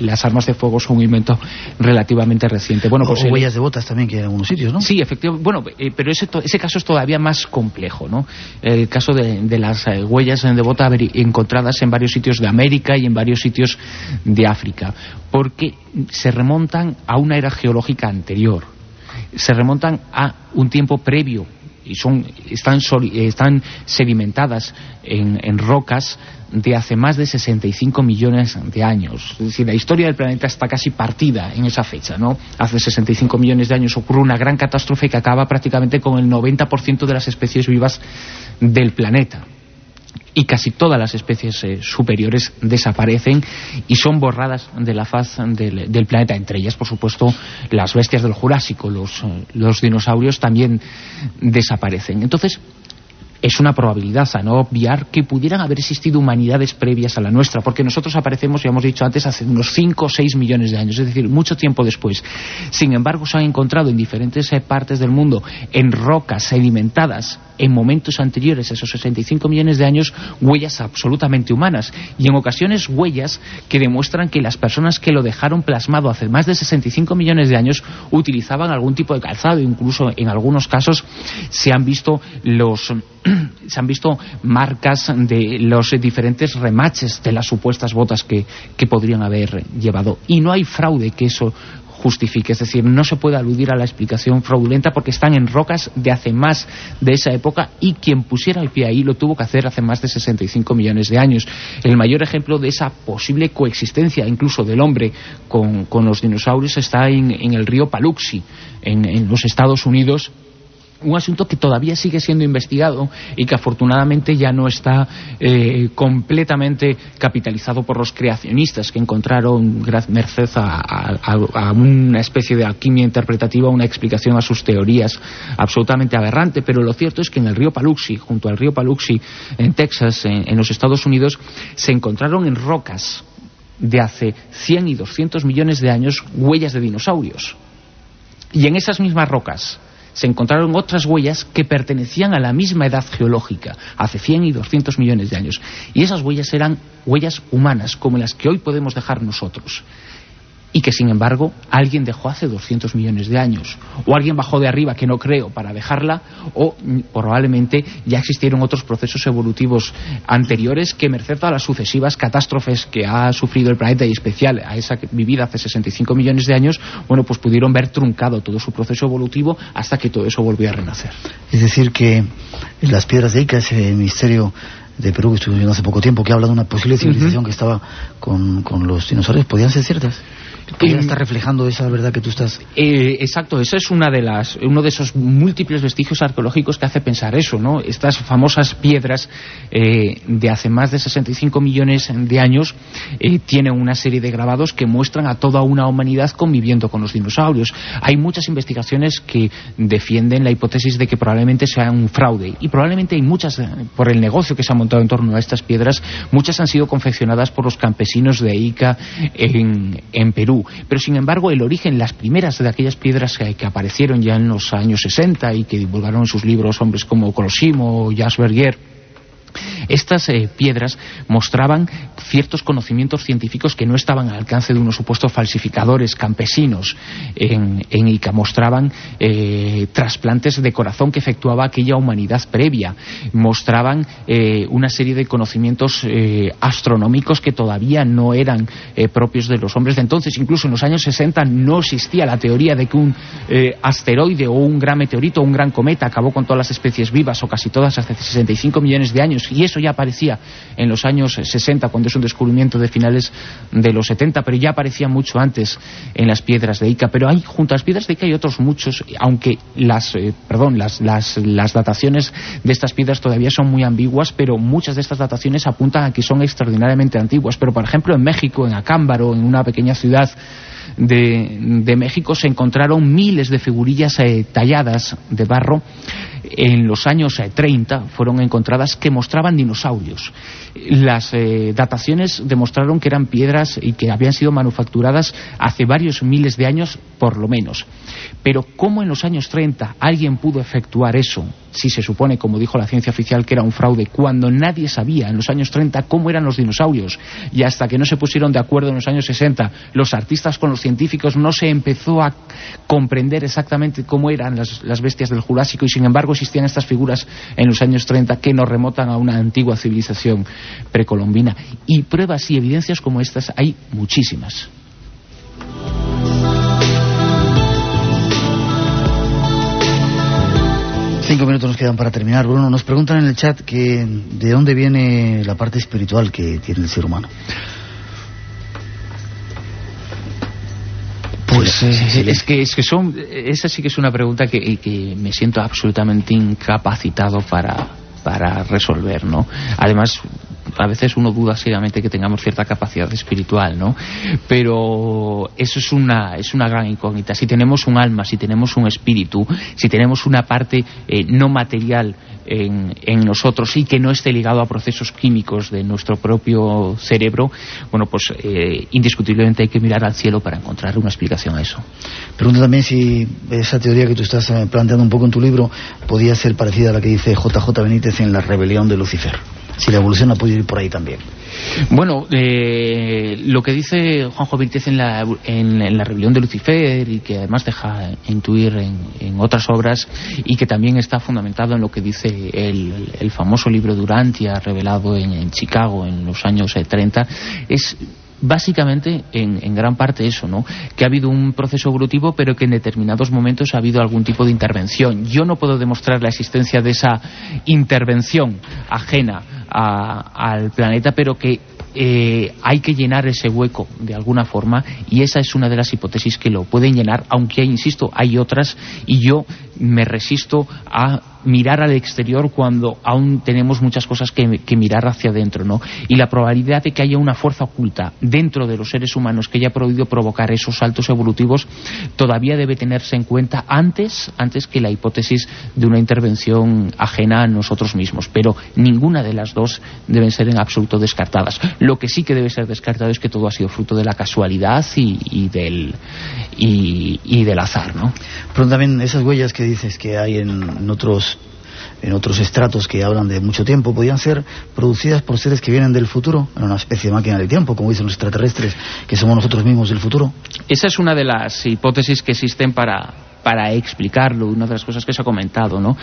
las armas de fuego son un invento relativamente reciente. Bueno, pues o, huellas de botas también que hay en algunos sitios, ¿no? Sí, efectivamente. Bueno, eh, pero ese, ese caso es todavía más complejo, ¿no? El caso de, las eh, huellas de bota encontradas en varios sitios de América y en varios sitios de África, porque se remontan a una era geológica anterior se remontan a un tiempo previo y son, están, están sedimentadas en, en, rocas de hace más de 65 millones de años. Es decir, la historia del planeta está casi partida en esa fecha, ¿no? Hace 65 millones de años ocurre una gran catástrofe que acaba prácticamente con el 90% de las especies vivas del planeta y casi todas las especies eh, superiores desaparecen y son borradas de la faz del, planeta, entre ellas, por supuesto, las bestias del Jurásico, los, eh, los dinosaurios también desaparecen. Entonces, es una probabilidad a no obviar que pudieran haber existido humanidades previas a la nuestra, porque nosotros aparecemos, ya hemos dicho antes, hace unos 5 o 6 millones de años, es decir, mucho tiempo después. Sin embargo, se han encontrado en diferentes eh, partes del mundo, en rocas sedimentadas, en momentos anteriores a esos 65 millones de años, huellas absolutamente humanas, y en ocasiones huellas que demuestran que las personas que lo dejaron plasmado hace más de 65 millones de años utilizaban algún tipo de calzado, incluso en algunos casos se han visto los se han visto marcas de los diferentes remaches de las supuestas botas que, que podrían haber llevado. Y no hay fraude que eso justifique. Es decir, no se puede aludir a la explicación fraudulenta porque están en rocas de hace más de esa época y quien pusiera el pie ahí lo tuvo que hacer hace más de 65 millones de años. El mayor ejemplo de esa posible coexistencia, incluso del hombre, con, los dinosaurios está en, el río Paluxy, en los Estados Unidos un asunto que todavía sigue siendo investigado y que afortunadamente ya no está eh, completamente capitalizado por los creacionistas que encontraron merced a, una especie de alquimia interpretativa una explicación a sus teorías absolutamente aberrante. Pero lo cierto es que en el río Paluxy junto al río Paluxy en Texas en, los Estados Unidos se encontraron en rocas de hace 100 y 200 millones de años huellas de dinosaurios. Y en esas mismas rocas se encontraron otras huellas que pertenecían a la misma edad geológica, hace 100 y 200 millones de años. Y esas huellas eran huellas humanas, como las que hoy podemos dejar nosotros y que sin embargo alguien dejó hace 200 millones de años o alguien bajó de arriba que no creo para dejarla o probablemente ya existieron otros procesos evolutivos anteriores que merced a las sucesivas catástrofes que ha sufrido el planeta y especial a esa vivida hace 65 millones de años bueno pues pudieron ver truncado todo su proceso evolutivo hasta que todo eso volvió a renacer. Es decir que las piedras de Ica ese misterio de Perú que viendo hace poco tiempo que habla de una posible civilización que estaba con, con los dinosaurios podían ser ciertas Podría estar reflejando esa verdad que tú estás. Eh, exacto, eso es una de las, uno de esos múltiples vestigios arqueológicos que hace pensar eso, ¿no? Estas famosas piedras eh, de hace más de 65 millones de años eh, tienen una serie de grabados que muestran a toda una humanidad conviviendo con los dinosaurios. Hay muchas investigaciones que defienden la hipótesis de que probablemente sea un fraude y probablemente hay muchas, por el negocio que se ha montado en torno a estas piedras, muchas han sido confeccionadas por los campesinos de Ica en Perú pero sin embargo el origen, las primeras de aquellas piedras que, aparecieron ya en los años 60 y que divulgaron en sus libros hombres como Colosimo o Jasberger, estas eh, piedras mostraban ciertos conocimientos científicos que no estaban al alcance de unos supuestos falsificadores campesinos en, Ica. Mostraban eh, trasplantes de corazón que efectuaba aquella humanidad previa. Mostraban eh, una serie de conocimientos astronómicos que todavía no eran propios de los hombres de entonces. Incluso en los años 60 no existía la teoría de que un asteroide o un gran meteorito o un gran cometa acabó con todas las especies vivas o casi todas hace 65 millones de años y eso ya aparecía en los años 60 cuando es un descubrimiento de finales de los 70 pero ya aparecía mucho antes en las piedras de Ica. Pero hay junto a las piedras de Ica hay otros muchos aunque las eh, perdón las, las, las dataciones de estas piedras todavía son muy ambiguas pero muchas de estas dataciones apuntan a que son extraordinariamente antiguas. Pero por ejemplo en México en Acámbaro en una pequeña ciudad de, de México se encontraron miles de figurillas eh, talladas de barro en los años 30 eh, fueron encontradas que mostraban dinosaurios. Las eh, dataciones demostraron que eran piedras y que habían sido manufacturadas hace varios miles de años, por lo menos. Pero ¿cómo en los años 30 alguien pudo efectuar eso? Si se supone, como dijo la ciencia oficial, que era un fraude, cuando nadie sabía en los años 30 cómo eran los dinosaurios. Y hasta que no se pusieron de acuerdo en los años 60 los artistas con los científicos, no se empezó a comprender exactamente cómo eran las, bestias del Jurásico y sin embargo existían estas figuras en los años 30 que nos remotan a una antigua civilización precolombina. Y pruebas y evidencias como estas hay muchísimas. Cinco minutos nos quedan para terminar. Bruno, nos preguntan en el chat que de dónde viene la parte espiritual que tiene el ser humano. Pues eh, es que es que son esa sí que es una pregunta que, que me siento absolutamente incapacitado para para resolver, ¿no? Además, a veces uno duda seriamente que tengamos cierta capacidad espiritual, ¿no? Pero eso es una, es una gran incógnita. Si tenemos un alma, si tenemos un espíritu, si tenemos una parte eh, no material en, en, nosotros y que no esté ligado a procesos químicos de nuestro propio cerebro, bueno, pues eh, indiscutiblemente hay que mirar al cielo para encontrar una explicación a eso. Pregunto también si esa teoría que tú estás eh, planteando un poco en tu libro podía ser parecida a la que dice JJ Benítez en La rebelión de Lucifer si la evolución no puede ir por ahí también. Bueno, eh, lo que dice Juanjo Benítez en la, en, la rebelión de Lucifer y que además deja intuir en, otras obras y que también está fundamentado en lo que dice el, el famoso libro Durantia revelado en, en, Chicago en los años 30 eh, es básicamente en, gran parte eso, ¿no? Que ha habido un proceso evolutivo, pero que en determinados momentos ha habido algún tipo de intervención. Yo no puedo demostrar la existencia de esa intervención ajena al planeta, pero que eh, hay que llenar ese hueco de alguna forma y esa es una de las hipótesis que lo pueden llenar, aunque, insisto, hay otras y yo me resisto a mirar al exterior cuando aún tenemos muchas cosas que, mirar hacia adentro, ¿no? Y la probabilidad de que haya una fuerza oculta dentro de los seres humanos que haya podido provocar esos saltos evolutivos todavía debe tenerse en cuenta antes, antes que la hipótesis de una intervención ajena a nosotros mismos. Pero ninguna de las dos deben ser en absoluto descartadas. Lo que sí que debe ser descartado es que todo ha sido fruto de la casualidad y, y del, y, y, del azar, ¿no? Pero también esas huellas que dices que hay en otros en otros estratos que hablan de mucho tiempo, podían ser producidas por seres que vienen del futuro, en una especie de máquina del tiempo, como dicen los extraterrestres, que somos nosotros mismos del futuro. Esa es una de las hipótesis que existen para, para explicarlo, una de las cosas que se ha comentado, ¿no?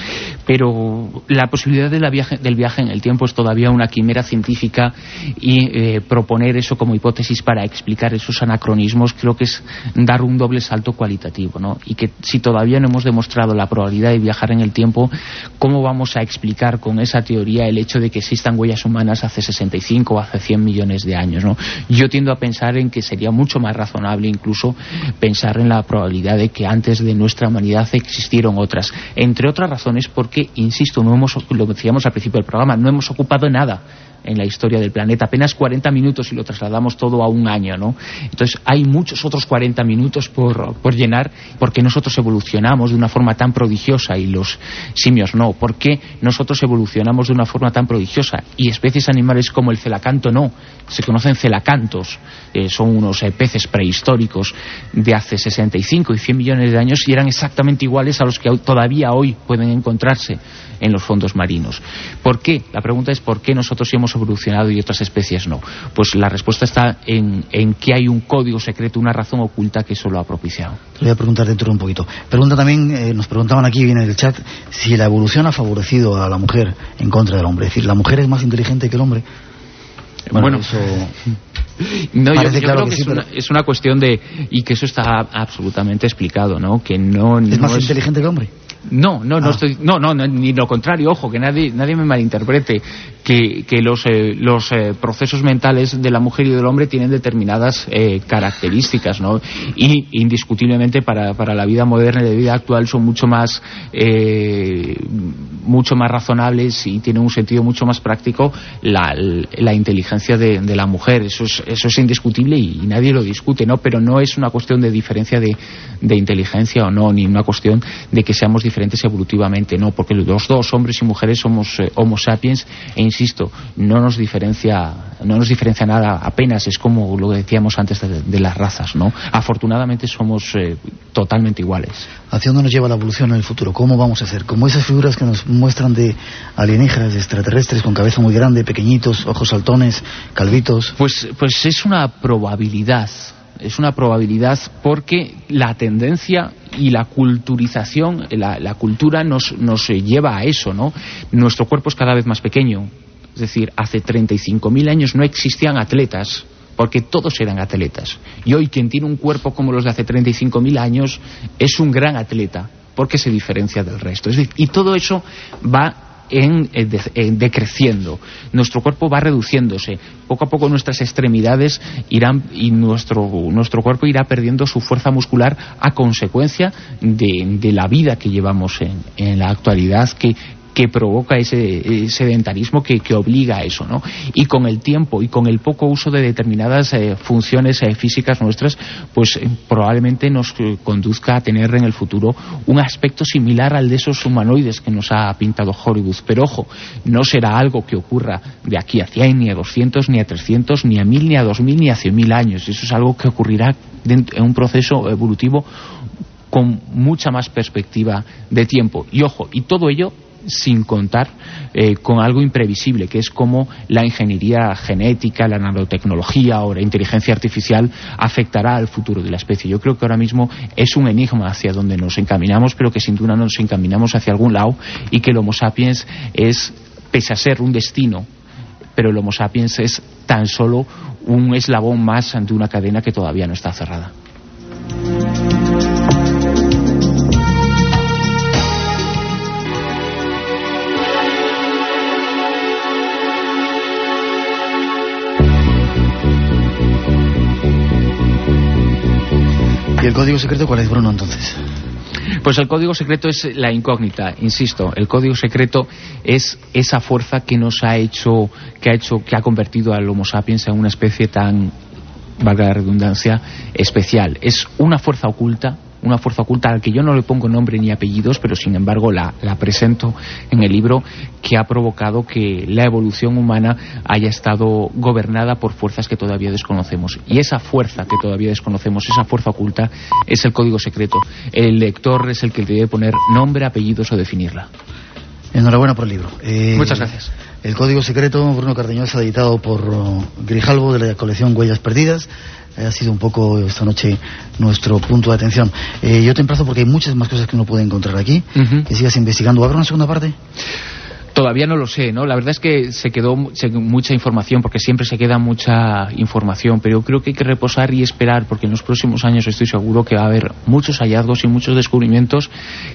Pero la posibilidad del viaje en el tiempo es todavía una quimera científica y eh, proponer eso como hipótesis para explicar esos anacronismos creo que es dar un doble salto cualitativo, ¿no? Y que si todavía no hemos demostrado la probabilidad de viajar en el tiempo, ¿cómo vamos a explicar con esa teoría el hecho de que existan huellas humanas hace 65 o hace 100 millones de años, ¿no? Yo tiendo a pensar en que sería mucho más razonable incluso pensar en la probabilidad de que antes de nuestra nuestra humanidad existieron otras. Entre otras razones porque, insisto, no hemos, lo decíamos al principio del programa, no hemos ocupado nada en la historia del planeta. Apenas 40 minutos y lo trasladamos todo a un año, ¿no? Entonces hay muchos otros 40 minutos por, por llenar porque nosotros evolucionamos de una forma tan prodigiosa y los simios no. ¿Por qué nosotros evolucionamos de una forma tan prodigiosa? Y especies animales como el celacanto no. Se conocen celacantos. Eh, son unos eh, peces prehistóricos de hace 65 y 100 millones de años y eran exactamente iguales a los que todavía hoy pueden encontrarse en los fondos marinos. ¿Por qué? La pregunta es ¿por qué nosotros hemos evolucionado y otras especies no? Pues la respuesta está en, en que hay un código secreto, una razón oculta que eso lo ha propiciado. Te voy a preguntar dentro de un poquito. Pregunta también, eh, nos preguntaban aquí, viene el chat, si la evolución ha favorecido a la mujer en contra del hombre. Es decir, ¿la mujer es más inteligente que el hombre? Bueno, bueno eso... No, yo, yo claro creo que, que sí, es, una, pero... es, una, cuestión de... Y que eso está absolutamente explicado, ¿no? Que no... ¿Es no más es... inteligente que el hombre? No, no, no ah. estoy, no, no, ni lo contrario, ojo, que nadie, nadie me malinterprete, que, los, eh, los eh, procesos mentales de la mujer y del hombre tienen determinadas eh, características, ¿no? Y indiscutiblemente para, para la vida moderna y la vida actual son mucho más, eh, mucho más razonables y tienen un sentido mucho más práctico la, la inteligencia de, la mujer, eso es, eso es indiscutible y, y, nadie lo discute, ¿no? Pero no es una cuestión de diferencia de, de inteligencia o no, ni una cuestión de que seamos diferentes evolutivamente, no, porque los dos, hombres y mujeres, somos eh, homo sapiens e insisto, no nos diferencia no nos diferencia nada apenas, es como lo que decíamos antes de, de las razas, ¿no? Afortunadamente somos eh, totalmente iguales. ¿Hacia dónde nos lleva la evolución en el futuro? ¿Cómo vamos a hacer? Como esas figuras que nos muestran de alienígenas, de extraterrestres con cabeza muy grande, pequeñitos, ojos saltones, calvitos. Pues, pues es una probabilidad es una probabilidad porque la tendencia y la culturización, la, cultura nos, nos, lleva a eso, ¿no? Nuestro cuerpo es cada vez más pequeño. Es decir, hace 35.000 años no existían atletas, porque todos eran atletas. Y hoy quien tiene un cuerpo como los de hace 35.000 años es un gran atleta porque se diferencia del resto. y todo eso va en, decreciendo. Nuestro cuerpo va reduciéndose. Poco a poco nuestras extremidades irán y nuestro, nuestro cuerpo irá perdiendo su fuerza muscular a consecuencia de, la vida que llevamos en, en la actualidad, que que provoca ese sedentarismo que, obliga a eso, ¿no? Y con el tiempo y con el poco uso de determinadas eh, funciones eh, físicas nuestras, pues eh, probablemente nos conduzca a tener en el futuro un aspecto similar al de esos humanoides que nos ha pintado Hollywood. Pero ojo, no será algo que ocurra de aquí a 100, ni a 200, ni a 300, ni a 1000, ni a 2000, ni a 100.000 años. Eso es algo que ocurrirá en un proceso evolutivo con mucha más perspectiva de tiempo. Y ojo, y todo ello sin contar eh, con algo imprevisible, que es cómo la ingeniería genética, la nanotecnología o la inteligencia artificial afectará al futuro de la especie. Yo creo que ahora mismo es un enigma hacia donde nos encaminamos, pero que sin duda nos encaminamos hacia algún lado y que el Homo sapiens es, pese a ser un destino, pero el Homo sapiens es tan solo un eslabón más ante una cadena que todavía no está cerrada. ¿Y el código secreto cuál es, Bruno, entonces? Pues el código secreto es la incógnita, insisto. El código secreto es esa fuerza que nos ha hecho, que ha hecho, que ha convertido al Homo sapiens en una especie tan, valga la redundancia, especial. Es una fuerza oculta una fuerza oculta a la que yo no le pongo nombre ni apellidos, pero sin embargo la, presento en el libro, que ha provocado que la evolución humana haya estado gobernada por fuerzas que todavía desconocemos. Y esa fuerza que todavía desconocemos, esa fuerza oculta, es el código secreto. El lector es el que debe poner nombre, apellidos o definirla. Enhorabuena por el libro. Eh, Muchas gracias. El Código Secreto, Bruno Cardeñosa, editado por uh, Grijalvo de la colección Huellas Perdidas. Ha sido un poco esta noche nuestro punto de atención. Eh, yo te emplazo porque hay muchas más cosas que uno puede encontrar aquí. Que sigas investigando. ¿Habrá una segunda parte? Todavía no lo sé, ¿no? La verdad es que se quedó mucha información, porque siempre se queda mucha información, pero creo que hay que reposar y esperar, porque en los próximos años estoy seguro que va a haber muchos hallazgos y muchos descubrimientos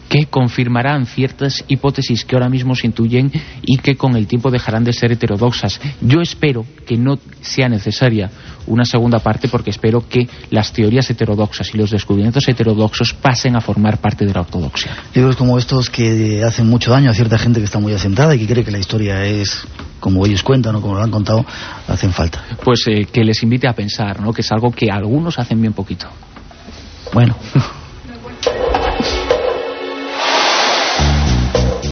que confirmarán ciertas hipótesis que ahora mismo se intuyen y que con el tiempo dejarán de ser heterodoxas. Yo espero que no sea necesaria una segunda parte, porque espero que las teorías heterodoxas y los descubrimientos heterodoxos pasen a formar parte de la ortodoxia. Libros como estos que hacen mucho daño a cierta gente que está muy asentada y que cree que la historia es como ellos cuentan o como lo han contado, hacen falta. Pues eh, que les invite a pensar, ¿no? que es algo que algunos hacen bien poquito. Bueno.